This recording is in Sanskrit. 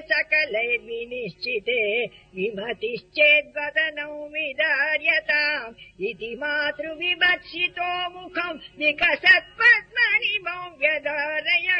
सकले विनिश्चिते विमतिश्चेद्वदनौ विदार्यताम्। इति मातृविभक्षितो मुखम् विकसत्पद्मनि पद्मनि